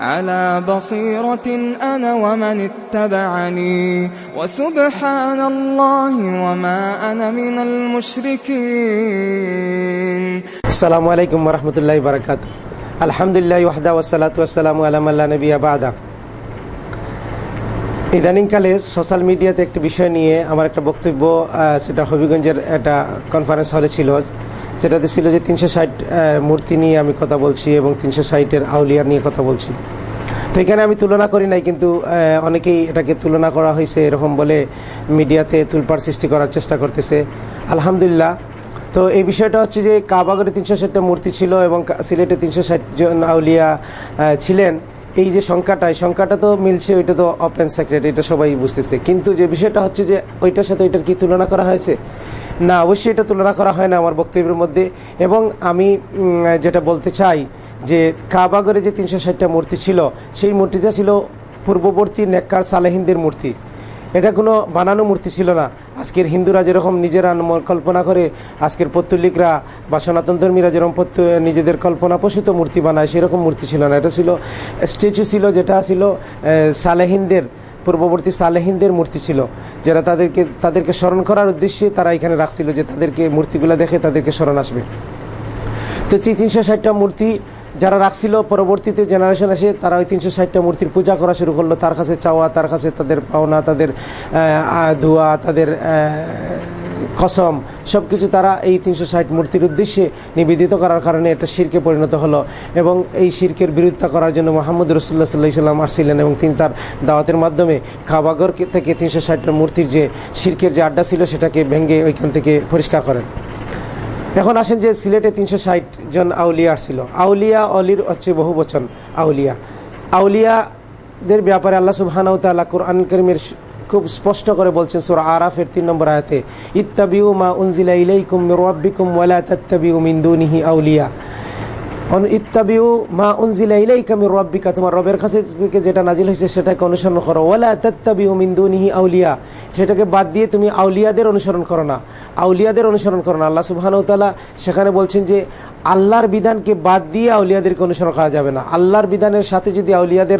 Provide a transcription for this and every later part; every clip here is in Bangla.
على بصيرة أنا ومن اتبعني وسبحان الله وما أنا من المشركين আসসালামু আলাইকুম রহমতুল্লাহ বারকাত আলহামদুলিল্লাহ ওয়াহদা ওসালাত ওয়াসালামু আলামাল্লা নবিয়া বাদা ইদানিংকালে সোশ্যাল মিডিয়াতে একটি বিষয় নিয়ে আমার একটা বক্তব্য আহ, সেটা হবিগঞ্জের একটা কনফারেন্স হলে ছিল যেটাতে ছিল যে তিনশো ষাট মূর্তি নিয়ে আমি কথা বলছি এবং তিনশো ষাটের আউলিয়ার নিয়ে কথা বলছি তো এখানে আমি তুলনা করি নাই, কিন্তু অনেকেই এটাকে তুলনা করা হয়েছে, এরকম বলে মিডিয়াতে তুলপার সৃষ্টি করার চেষ্টা করতেছে। আলহামদুলিল্লাহ। তো এই বিষয়টা হচ্ছে যে, কাবাগরে তিনশো ষাটটা মূর্তি ছিল এবং সিলেটে তিনশো ষাট জন আউলিয়া ছিলেন। এই যে সংখ্যাটা, এই সংখ্যাটা তো মিলছে, ওইটা তো ওপেন সেক্রেট এটা সবাই বুঝতেছে। কিন্তু যে বিষয়টা হচ্ছে যে, ওইটার সাথে ওইটার কি তুলনা করা হয়েছে? না, অবশ্যই এটা তুলনা করা হয় না আমার বক্তব্যের মধ্যে। এবং আমি যেটা বলতে চাই যে কাবাগরে যে তিনশো ষাটটা মূর্তি ছিল, সেই মূর্তিটা ছিল পূর্ববর্তী নেককার সালেহিনদের মূর্তি। এটা কোনো বানানো মূর্তি ছিল না। আজকের হিন্দুরা যেরকম নিজেরা কল্পনা করে, আজকের পত্তলিকরা বা সনাতন ধর্মীরা যেরকম নিজেদের কল্পনা প্রসূত মূর্তি বানায়, সেরকম মূর্তি ছিল না। এটা ছিল স্ট্যাচু ছিল, যেটা ছিল সালেহিনদের, পূর্ববর্তী সালেহিনদের মূর্তি ছিল। যারা তাদেরকে তাদেরকে স্মরণ করার উদ্দেশ্যে তারা এখানে রাখছিল যে তাদেরকে মূর্তিগুলো দেখে তাদেরকে স্মরণ আসবে। তো তিনশো ষাটটা মূর্তি যারা রাখছিল, পরবর্তীতে জেনারেশন আসে, তারা ওই তিনশো ষাটটা মূর্তির পূজা করা শুরু করল। তার কাছে চাওয়া, তার কাছে তাদের পাওনা, তাদের ধোয়া, তাদের কসম সব কিছু তারা এই তিনশো ষাট মূর্তির উদ্দেশ্যে নিবেদিত করার কারণে এটা শিরকে পরিণত হলো এবং এই শিরকের বিরোধিতা করার জন্য মোহাম্মদ রসুল্লাহ সাল্লাহ সাল্লাম আসছিলেন এবং তিনি তার দাওয়াতের মাধ্যমে খাবাগর থেকে তিনশো ষাটটা মূর্তির যে শিরকের যে আড্ডা ছিল সেটাকে ভেঙে ওইখান থেকে পরিষ্কার করেন। এখন আসেন যে সিলেটে তিনশো ষাট জন আউলিয়া ছিল। আউলিয়া অলির হচ্ছে বহু বচন, আউলিয়া। আউলিয়াদের ব্যাপারে আল্লাহ সুবহানাউ তাআলা কোরআন করিমের খুব স্পষ্ট করে বলছেন সুর আরাফের তিন নম্বর আয়াতে, ইত্তাবিউ মা উনজিলা ইলাইকুম রাব্বিকুম ওয়ালা তাত্তাবিউ মিন্দু নিহি আউলিয়া। মা তোমার রবের যেটা নাজিল হয়েছে সেটাকে অনুসরণ করো। আউলিয়া, সেটাকে বাদ দিয়ে তুমি আউলিয়াদের অনুসরণ করো না। আউলিয়াদের অনুসরণ করো না। সেখানে বলছেন যে, আল্লাহর বিধানকে বাদ দিয়ে আউলিয়াদেরকে অনুসরণ করা যাবে না। আল্লাহর বিধানের সাথে যদি আউলিয়াদের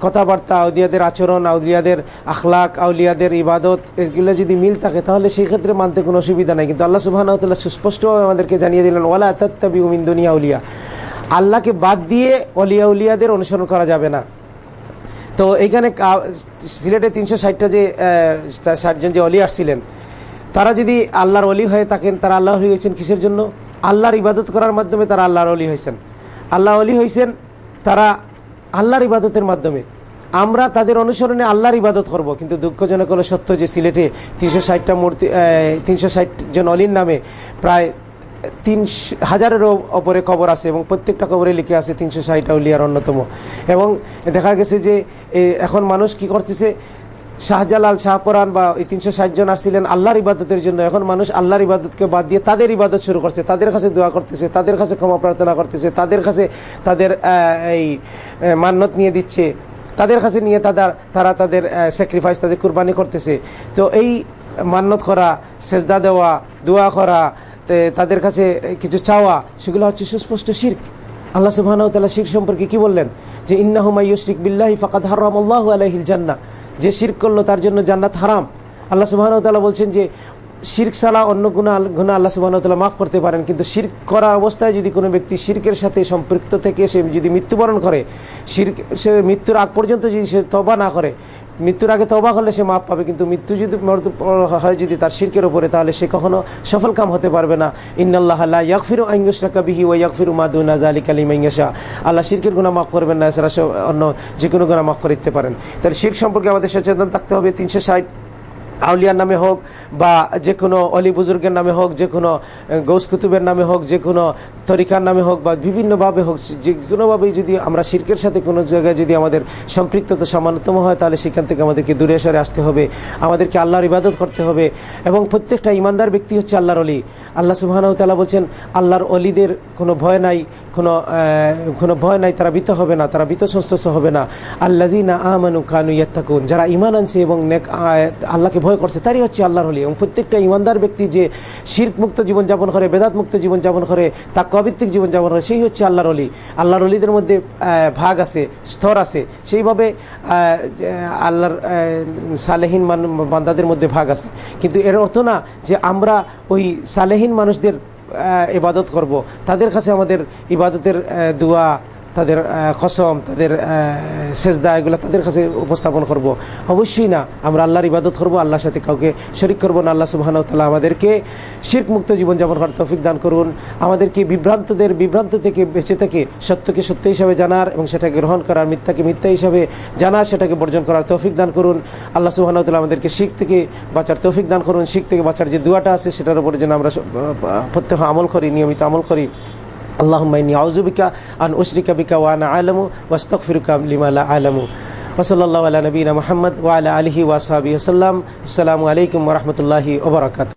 কথাবার্তা, আউলিয়াদের আচরণ, আউলিয়াদের আখলাক, আউলিয়াদের ইবাদত, এগুলো যদি মিল থাকে, তাহলে সেই ক্ষেত্রে মানতে কোনো অসুবিধা নাই। কিন্তু আল্লাহ তাআলা সুস্পষ্টভাবে আমাদেরকে জানিয়ে দিলেন, ওয়ালা তাত্তাবিউ মিন দুনিয়া আউলিয়া। আল্লাহকে বাদ দিয়ে অলিয়া উলিয়াদের অনুসরণ করা যাবে না। তো এইখানে সিলেটে তিনশো ষাটটা যে ষাটজন যে অলি আসছিলেন, তারা যদি আল্লাহর অলি হয়ে থাকেন, তারা আল্লাহ অলি হয়েছেন কিসের জন্য? আল্লাহর ইবাদত করার মাধ্যমে তারা আল্লাহর অলি হয়েছেন। আল্লাহ অলি হয়েছেন, তারা আল্লাহর ইবাদতের মাধ্যমে। আমরা তাদের অনুসরণে আল্লাহর ইবাদত করব, কিন্তু দুঃখজনক হলো সত্য যে সিলেটে তিনশো ষাটটা মূর্তি তিনশো ষাট জন অলির নামে প্রায় তিন হাজারেরও ওপরে কবর আছে এবং প্রত্যেকটা কবরে লিখে আছে তিনশো ষাট আউলিয়ার অন্যতম। এবং দেখা গেছে যে এখন মানুষ কি করতেছে? শাহজালাল শাহপরান বা এই তিনশো ষাট জন আসছিলেন আল্লাহর ইবাদতের জন্য। এখন মানুষ আল্লাহর ইবাদতকে বাদ দিয়ে তাদের ইবাদত শুরু করছে, তাদের কাছে দোয়া করতেছে, তাদের কাছে ক্ষমা প্রার্থনা করতেছে, তাদের কাছে তাদের এই মান্যত নিয়ে দিচ্ছে, তাদের কাছে নিয়ে তাদের তারা তাদের স্যাক্রিফাইস তাদের কুরবানি করতেছে। তো এই মান্যত করা, সেজদা দেওয়া, দোয়া করা তাদের কাছে কিছু চাওয়া, সেগুলো হচ্ছে সুস্পষ্ট শির্ক। আল্লাহ সুবাহ শির সম্পর্কে কি বললেন? যে ইন্না মাই ইউশরিক বিল্লাহি ফাকাদ হারামাল্লাহু আলহিল জান্না যে শির করল তার জন্য জান্নাত হারাম। আল্লাহ সুবাহ ওয়া তাআলা বলছেন যে শির্ক ছাড়া অন্য গুণা গুণা আল্লাহ ওয়া মাফ করতে পারেন, কিন্তু শির্ক করা অবস্থায় যদি কোনো ব্যক্তি শির্কের সাথে সম্পৃক্ত থেকে সে যদি মৃত্যুবরণ করে, শির্ক, সে মৃত্যুর আগ পর্যন্ত যদি সে তবা না করে, মৃত্যুর আগে তবা করলে সে মাপ পাবে, কিন্তু মৃত্যু যদি হয় যদি তার শিরকের উপরে, তাহলে সে কখনো সফল কাম হতে পারবে না। ইন্নাল্লাহ লা ইয়াগফিরু আন ইউশরাকা বিহি ওয়া ইয়াগফিরু মা দুনা যালিকা লিমান ইয়াশা। আল্লাহ শির্কের গুণা মাফ করবেন না, এছাড়া অন্য যে কোনো গুনাহ মাফ করে দিতে পারেন। তাহলে শিরক সম্পর্কে আমাদের সচেতন থাকতে হবে। তিনশো ষাট আউলিয়ার নামে হোক বা যে কোনো অলি বুজুর্গের নামে হোক যে কোনো গৌস কুতুবের নামে হোক যে কোনো তরিকার নামে হোক বা বিভিন্নভাবে হোক, যে কোনোভাবেই যদি আমরা শির্কের সাথে কোনো জায়গায় যদি আমাদের সম্পৃক্ততা সামান্যতম হয়, তাহলে সেখান থেকে আমাদেরকে দূরে সরে আসতে হবে। আমাদেরকে আল্লাহর ইবাদত করতে হবে। এবং প্রত্যেকটা ইমানদার ব্যক্তি হচ্ছে আল্লাহর অলি। আল্লাহ সুবাহানাউতালা বলছেন, আল্লাহর অলিদের কোনো ভয় নাই, কোনো কোনো ভয় নাই, তারা বিত হবে না, তারা বিত সংশ্লিষ্ট হবে না। আল্লাহ আল্লাজিনা আমানু কানু ইয়াত্তাকুন, যারা ইমান আনছে এবং নেক আল্লাহকে ভয় করছে, তারই হচ্ছে আল্লাহর হলি এবং প্রত্যেকটা ইমানদার ব্যক্তি যে শির্ক মুক্ত জীবনযাপন করে, বেদাত মুক্ত জীবনযাপন করে তাকুয়াভিত্তিক জীবনযাপন করে, সেই হচ্ছে আল্লাহর হলি আল্লাহর হলিদের মধ্যে ভাগ আছে, স্তর আছে। সেইভাবে আল্লাহর সালেহীন বান্দাদের মধ্যে ভাগ আছে। কিন্তু এর অর্থ না যে আমরা ওই সালেহীন মানুষদের ইবাদত করব। তাদের কাছে আমাদের ইবাদতের দোয়া তাদের খসম তাদের সেজদা, এগুলো তাদের কাছে উপস্থাপন করব। অবশ্যই না, আমরা আল্লাহর ইবাদত করব, আল্লাহর সাথে কাউকে শরিক করব না, আল্লাহ সুবাহান তাল্লাহ আমাদেরকে শির্ক মুক্ত জীবনযাপন করার তৌফিক দান করুন। আমাদেরকে বিভ্রান্তদের, বিভ্রান্ত থেকে বেঁচে থেকে সত্যকে সত্য হিসাবে জানার এবং সেটাকে গ্রহণ করার, মিথ্যাকে মিথ্যা হিসাবে জানার, সেটাকে বর্জন করার তৌফিক দান করুন। আল্লাহ সুবাহান তাল্লাহ আমাদেরকে শিখ থেকে বাঁচার তৌফিক দান করুন। শিখ থেকে বাঁচার যে দুয়াটা আছে, সেটার উপরে যেন আমরা প্রত্যেক আমল করি, নিয়মিত আমল করি। اللهم إني أعوذ بك أن أشرك بك وأنا أعلم وأستغفرك لما لا أعلم. وصلى الله على نبينا محمد وعلى آله وصحبه وسلم. السلام عليكم ورحمة الله وبركاته.